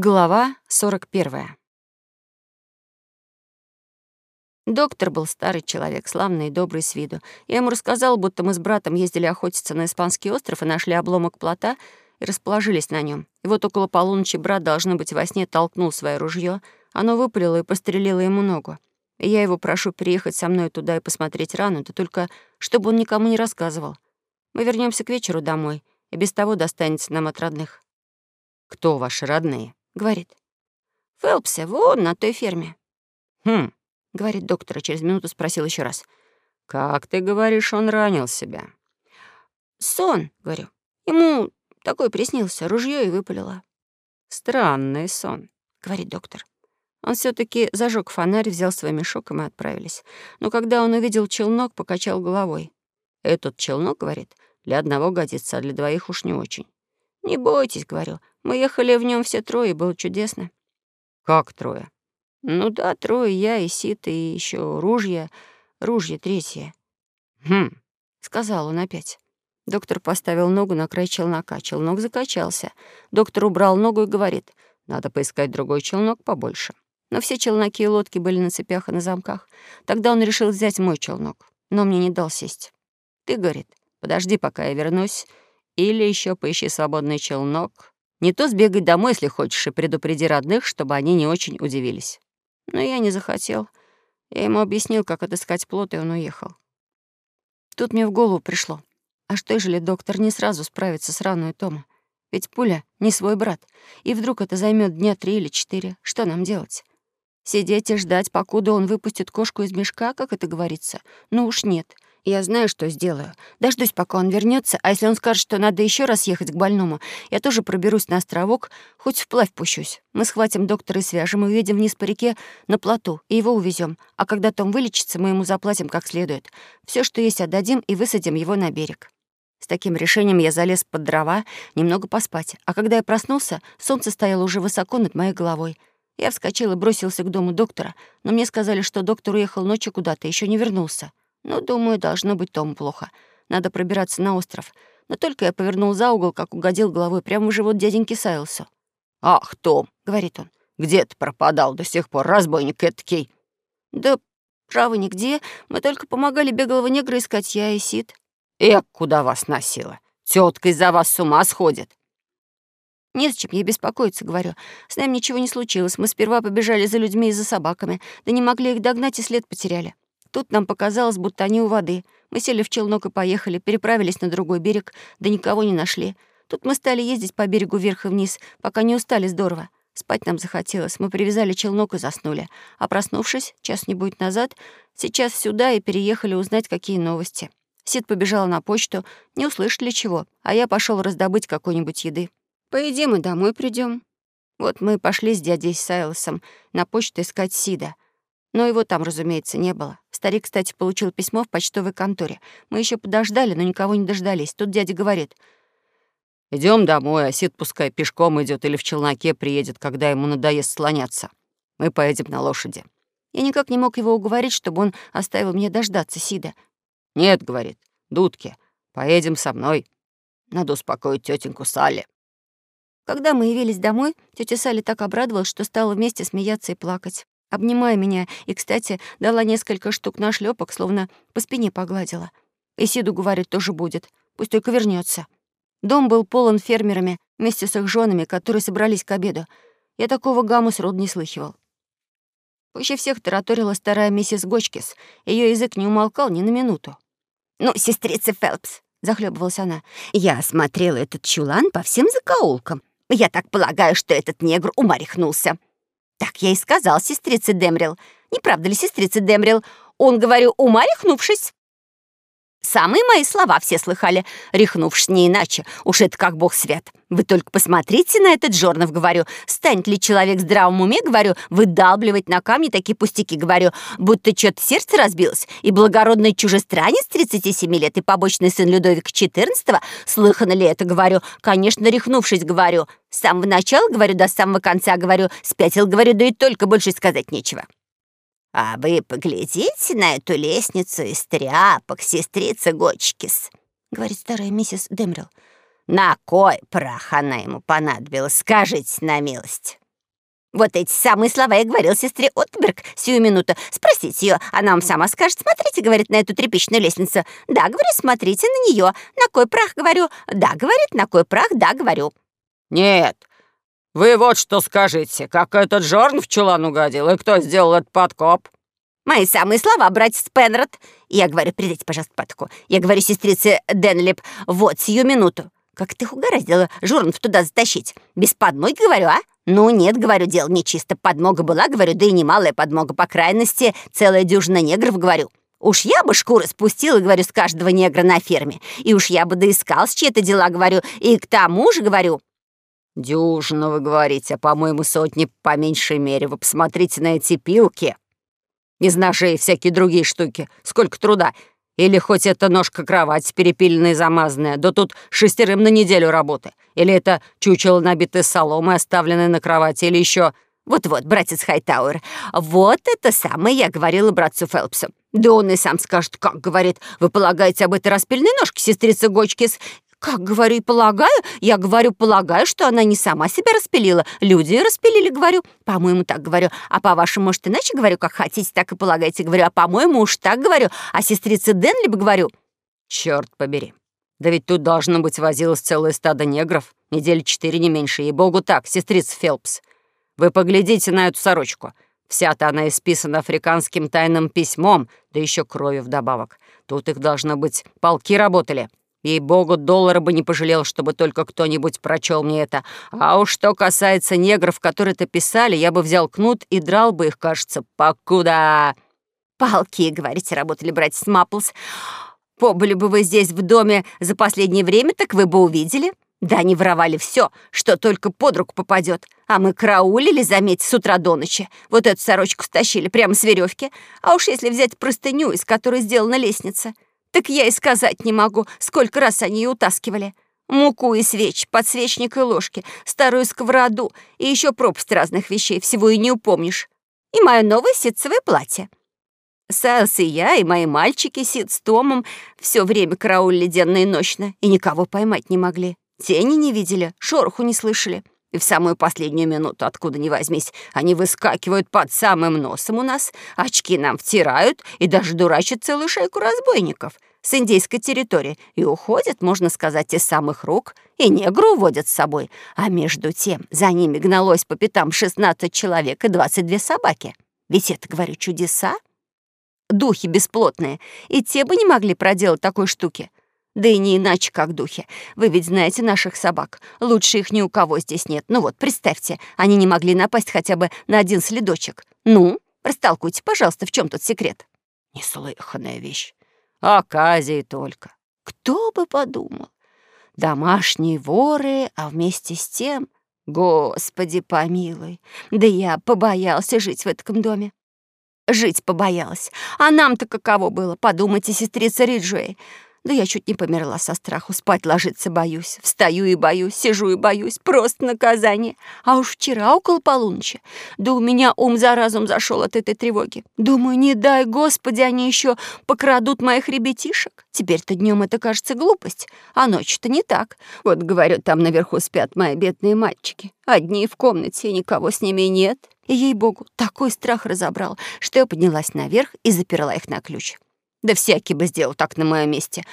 Глава 41. Доктор был старый человек, славный и добрый с виду. Я ему рассказал, будто мы с братом ездили охотиться на Испанский остров и нашли обломок плота и расположились на нем. И вот около полуночи брат, должно быть, во сне толкнул свое ружье, оно выпалило и пострелило ему ногу. И я его прошу приехать со мной туда и посмотреть рану, да только чтобы он никому не рассказывал. Мы вернемся к вечеру домой, и без того достанется нам от родных. «Кто ваши родные?» — говорит. «Фелпсе, вон на той ферме». «Хм», — говорит доктор, а через минуту спросил еще раз. «Как ты говоришь, он ранил себя?» «Сон», — говорю. «Ему такой приснился, ружье и выпалило». «Странный сон», — говорит доктор. Он все таки зажег фонарь, взял свой мешок, и мы отправились. Но когда он увидел челнок, покачал головой. «Этот челнок, — говорит, — для одного годится, а для двоих уж не очень». «Не бойтесь, — говорю, — мы ехали в нем все трое, и было чудесно». «Как трое?» «Ну да, трое, я и Сит, и еще ружья, ружья третье». «Хм», — сказал он опять. Доктор поставил ногу на край челнока. Челнок закачался. Доктор убрал ногу и говорит, «Надо поискать другой челнок побольше». Но все челноки и лодки были на цепях и на замках. Тогда он решил взять мой челнок, но мне не дал сесть. «Ты, — говорит, — подожди, пока я вернусь, или еще поищи свободный челнок. Не то сбегай домой, если хочешь, и предупреди родных, чтобы они не очень удивились. Но я не захотел. Я ему объяснил, как отыскать плод, и он уехал. Тут мне в голову пришло. А что, ежели доктор не сразу справится с раной Тома? Ведь пуля не свой брат. И вдруг это займет дня три или четыре. Что нам делать? Сидеть и ждать, покуда он выпустит кошку из мешка, как это говорится? Ну уж нет. — я знаю, что сделаю. Дождусь, пока он вернется, а если он скажет, что надо еще раз ехать к больному, я тоже проберусь на островок, хоть вплавь пущусь. Мы схватим доктора и свяжем, и уедем вниз по реке на плоту, и его увезем. А когда Том вылечится, мы ему заплатим как следует. Все, что есть, отдадим и высадим его на берег. С таким решением я залез под дрова, немного поспать. А когда я проснулся, солнце стояло уже высоко над моей головой. Я вскочил и бросился к дому доктора, но мне сказали, что доктор уехал ночью куда-то, еще не вернулся. Ну, думаю, должно быть Тому плохо. Надо пробираться на остров. Но только я повернул за угол, как угодил головой прямо в живот дяденьки Сайлсу. «Ах, Том!» — говорит он. «Где ты пропадал до сих пор, разбойник эткий?» «Да, право, нигде. Мы только помогали беглого негра искать я и Сид». «Эк, куда вас носила? Тетка из-за вас с ума сходит». «Незачем ей беспокоиться, — говорю. С нами ничего не случилось. Мы сперва побежали за людьми и за собаками, да не могли их догнать и след потеряли. Тут нам показалось, будто они у воды. Мы сели в челнок и поехали, переправились на другой берег, да никого не нашли. Тут мы стали ездить по берегу вверх и вниз, пока не устали здорово. Спать нам захотелось. Мы привязали челнок и заснули. А проснувшись, час-нибудь назад, сейчас сюда и переехали узнать, какие новости. Сид побежала на почту, не услышали чего, а я пошел раздобыть какой-нибудь еды. Поедим и домой придем. Вот мы пошли с дядей Сайлосом на почту искать Сида — но его там, разумеется, не было. Старик, кстати, получил письмо в почтовой конторе. Мы еще подождали, но никого не дождались. Тут дядя говорит. Идем домой, а Сид пускай пешком идет или в челноке приедет, когда ему надоест слоняться. Мы поедем на лошади». Я никак не мог его уговорить, чтобы он оставил мне дождаться Сида. «Нет», — говорит, — «дудки, поедем со мной. Надо успокоить тетеньку Салли». Когда мы явились домой, тетя Салли так обрадовалась, что стала вместе смеяться и плакать обнимая меня, и, кстати, дала несколько штук на шлепок, словно по спине погладила. И Сиду, говорит, тоже будет, пусть только вернется. Дом был полон фермерами вместе с их женами, которые собрались к обеду. Я такого гамму с род не слыхивал. Пуще всех тараторила старая миссис Гочкис. Ее язык не умолкал ни на минуту. «Ну, сестрица Фелпс», — захлебывалась она, — «я осмотрела этот чулан по всем закоулкам. Я так полагаю, что этот негр ума рехнулся. Так я и сказал сестрице Демрил. Не правда ли, сестрица Демрил? Он, говорю, ума рехнувшись. Самые мои слова все слыхали, рехнувшись не иначе. Уж это как бог свят. Вы только посмотрите на этот жорнов, говорю. Станет ли человек в здравом уме, говорю, выдалбливать на камни такие пустяки, говорю, будто что-то сердце разбилось, и благородный чужестранец 37 лет и побочный сын Людовика XIV, слыхано ли это, говорю, конечно, рехнувшись, говорю. С самого начала, говорю, до самого конца, говорю, спятил, говорю, да и только больше сказать нечего. «А вы поглядите на эту лестницу из тряпок, сестрица Гочкис», — говорит старая миссис Демрил. «На кой прах она ему понадобилась, скажите на милость?» Вот эти самые слова я говорил сестре Отберг сию минуту. Спросите ее, она вам сама скажет. Смотрите, говорит, на эту тряпичную лестницу. Да, говорю, смотрите на нее. На кой прах, говорю. Да, говорит, на кой прах, да, говорю. Нет, вы вот что скажите, как этот Жорн в чулан угодил, и кто сделал этот подкоп? Мои самые слова, братец Пенрод. Я говорю, передайте, пожалуйста, патку. Я говорю сестрице Денлип, вот сию минуту. Как ты угораздила Журнов туда затащить? Без подмоги, говорю, а? Ну нет, говорю, дело нечисто. Подмога была, говорю, да и немалая подмога. По крайности, целая дюжина негров, говорю. Уж я бы шкуры спустила, говорю, с каждого негра на ферме. И уж я бы доискал с чьи-то дела, говорю. И к тому же, говорю... Дюжину, вы говорите, а, по-моему, сотни по меньшей мере. Вы посмотрите на эти пилки. Из ножей и всякие другие штуки. Сколько труда. Или хоть это ножка кровать перепиленная и замазанная, да тут шестерым на неделю работы. Или это чучело, набитое соломой, оставленное на кровати, или еще... Вот-вот, братец Хайтауэр, вот это самое я говорила братцу Фелпсу. Да он и сам скажет, как, говорит, вы полагаете об этой распильной ножке, сестрица Гочкис? Как говорю и полагаю? Я говорю, полагаю, что она не сама себя распилила. Люди ее распилили, говорю. По-моему, так говорю. А по-вашему, может, иначе говорю, как хотите, так и полагаете, говорю. А по-моему, уж так говорю. А сестрице Денли бы говорю. Черт побери. Да ведь тут должно быть возилось целое стадо негров. Недели четыре, не меньше. И богу так, сестрица Фелпс. Вы поглядите на эту сорочку. Вся-то она исписана африканским тайным письмом, да еще кровью вдобавок. Тут их, должно быть, полки работали. Ей-богу, доллара бы не пожалел, чтобы только кто-нибудь прочел мне это. А уж что касается негров, которые это писали, я бы взял кнут и драл бы их, кажется, покуда. Палки, говорите, работали братья Смаплс. Побыли бы вы здесь в доме за последнее время, так вы бы увидели. Да они воровали все, что только под руку попадет. А мы караулили, заметь, с утра до ночи. Вот эту сорочку стащили прямо с веревки. А уж если взять простыню, из которой сделана лестница — так я и сказать не могу, сколько раз они ее утаскивали. Муку и свеч, подсвечник и ложки, старую сковороду и еще пропасть разных вещей, всего и не упомнишь. И мое новое ситцевое платье. Сайлс и я, и мои мальчики Сид с Томом все время караулили денно и ночно, и никого поймать не могли. Тени не видели, шороху не слышали. И в самую последнюю минуту, откуда ни возьмись, они выскакивают под самым носом у нас, очки нам втирают и даже дурачат целую шайку разбойников с индейской территории и уходят, можно сказать, из самых рук, и негру уводят с собой. А между тем за ними гналось по пятам 16 человек и 22 собаки. Ведь это, говорю, чудеса. Духи бесплотные, и те бы не могли проделать такой штуки. Да и не иначе, как духи. Вы ведь знаете наших собак. Лучше их ни у кого здесь нет. Ну вот, представьте, они не могли напасть хотя бы на один следочек. Ну, растолкуйте, пожалуйста, в чем тут секрет? Неслыханная вещь. Оказии только. Кто бы подумал? Домашние воры, а вместе с тем... Господи помилуй, да я побоялся жить в этом доме. Жить побоялась. А нам-то каково было, подумайте, сестрица Риджуэй. Да я чуть не померла со страху, спать ложиться боюсь. Встаю и боюсь, сижу и боюсь. Просто наказание. А уж вчера около полуночи. Да у меня ум за разум зашел от этой тревоги. Думаю, не дай Господи, они еще покрадут моих ребятишек. Теперь-то днем это кажется глупость, а ночью-то не так. Вот, говорю, там наверху спят мои бедные мальчики. Одни в комнате, и никого с ними нет. И, ей-богу, такой страх разобрал, что я поднялась наверх и заперла их на ключ. Да всякий бы сделал так на моем месте.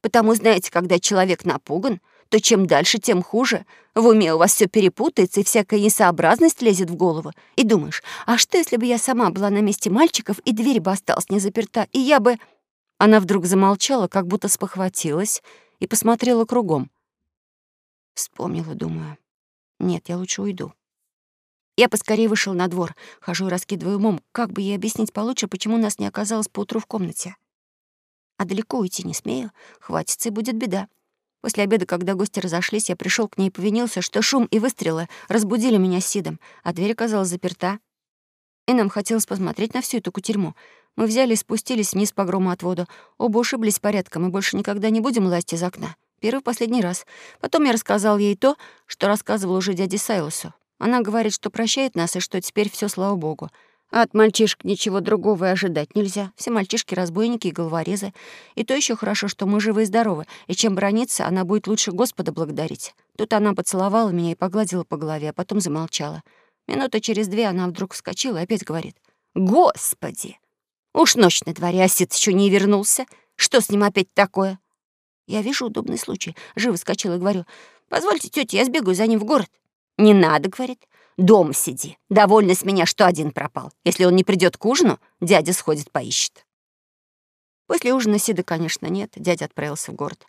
Потому, знаете, когда человек напуган, то чем дальше, тем хуже. В уме у вас все перепутается, и всякая несообразность лезет в голову. И думаешь, а что, если бы я сама была на месте мальчиков, и дверь бы осталась не заперта, и я бы... Она вдруг замолчала, как будто спохватилась, и посмотрела кругом. Вспомнила, думаю. Нет, я лучше уйду. Я поскорее вышел на двор, хожу и раскидываю умом, как бы ей объяснить получше, почему нас не оказалось поутру в комнате. А далеко уйти не смею, хватится и будет беда. После обеда, когда гости разошлись, я пришел к ней и повинился, что шум и выстрелы разбудили меня Сидом, а дверь оказалась заперта. И нам хотелось посмотреть на всю эту кутерьму. Мы взяли и спустились вниз по громоотводу. Оба ушиблись порядком, и больше никогда не будем лазить из окна. Первый последний раз. Потом я рассказал ей то, что рассказывал уже дяде Сайлосу. Она говорит, что прощает нас и что теперь все слава богу. А от мальчишек ничего другого и ожидать нельзя. Все мальчишки — разбойники и головорезы. И то еще хорошо, что мы живы и здоровы, и чем брониться, она будет лучше Господа благодарить. Тут она поцеловала меня и погладила по голове, а потом замолчала. Минута через две она вдруг вскочила и опять говорит. «Господи! Уж ночь на дворе, а еще не вернулся. Что с ним опять такое?» Я вижу удобный случай. Живо вскочила и говорю. «Позвольте, тетя, я сбегаю за ним в город». «Не надо», — говорит. «Дом сиди. Довольно с меня, что один пропал. Если он не придет к ужину, дядя сходит поищет». После ужина Сида, конечно, нет. Дядя отправился в город.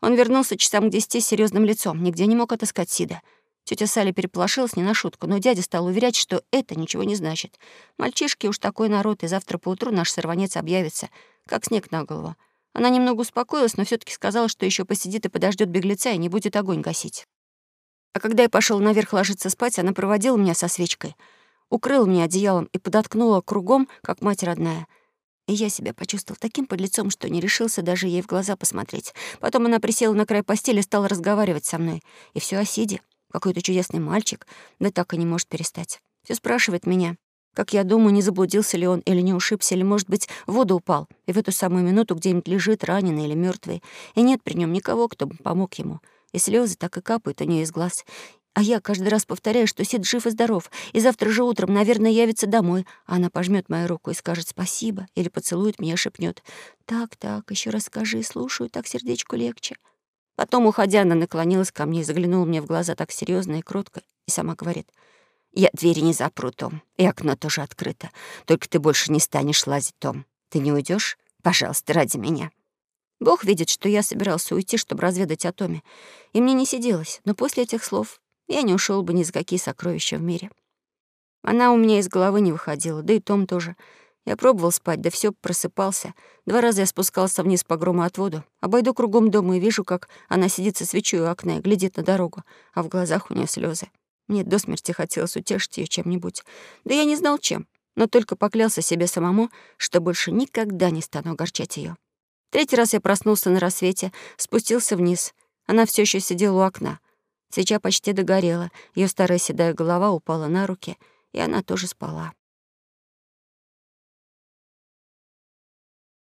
Он вернулся часам к десяти с серьезным лицом. Нигде не мог отыскать Сида. Тетя Салли переполошилась не на шутку, но дядя стал уверять, что это ничего не значит. Мальчишки уж такой народ, и завтра поутру наш сорванец объявится, как снег на голову. Она немного успокоилась, но все таки сказала, что еще посидит и подождет беглеца и не будет огонь гасить. А когда я пошел наверх ложиться спать, она проводила меня со свечкой, укрыла меня одеялом и подоткнула кругом, как мать родная. И я себя почувствовал таким подлецом, что не решился даже ей в глаза посмотреть. Потом она присела на край постели и стала разговаривать со мной. И все о Сиде. Какой-то чудесный мальчик, да так и не может перестать. Все спрашивает меня, как я думаю, не заблудился ли он или не ушибся, или, может быть, в воду упал, и в эту самую минуту где-нибудь лежит раненый или мертвый, и нет при нем никого, кто бы помог ему. И слезы так и капают у нее из глаз. А я каждый раз повторяю, что Сид жив и здоров, и завтра же утром, наверное, явится домой, а она пожмет мою руку и скажет спасибо, или поцелует меня и. «Так, так, еще раз скажи, слушаю, так сердечку легче». Потом, уходя, она наклонилась ко мне и заглянула мне в глаза так серьезно и кротко, и сама говорит, «Я двери не запру, Том, и окно тоже открыто. Только ты больше не станешь лазить, Том. Ты не уйдешь? Пожалуйста, ради меня». Бог видит, что я собирался уйти, чтобы разведать о Томе, и мне не сиделось, но после этих слов я не ушел бы ни за какие сокровища в мире. Она у меня из головы не выходила, да и Том тоже — я пробовал спать, да все просыпался. Два раза я спускался вниз по громоотводу. Обойду кругом дома и вижу, как она сидит со свечой у окна и глядит на дорогу, а в глазах у нее слезы. Мне до смерти хотелось утешить ее чем-нибудь. Да я не знал, чем, но только поклялся себе самому, что больше никогда не стану огорчать ее. Третий раз я проснулся на рассвете, спустился вниз. Она все еще сидела у окна. Свеча почти догорела, ее старая седая голова упала на руки, и она тоже спала.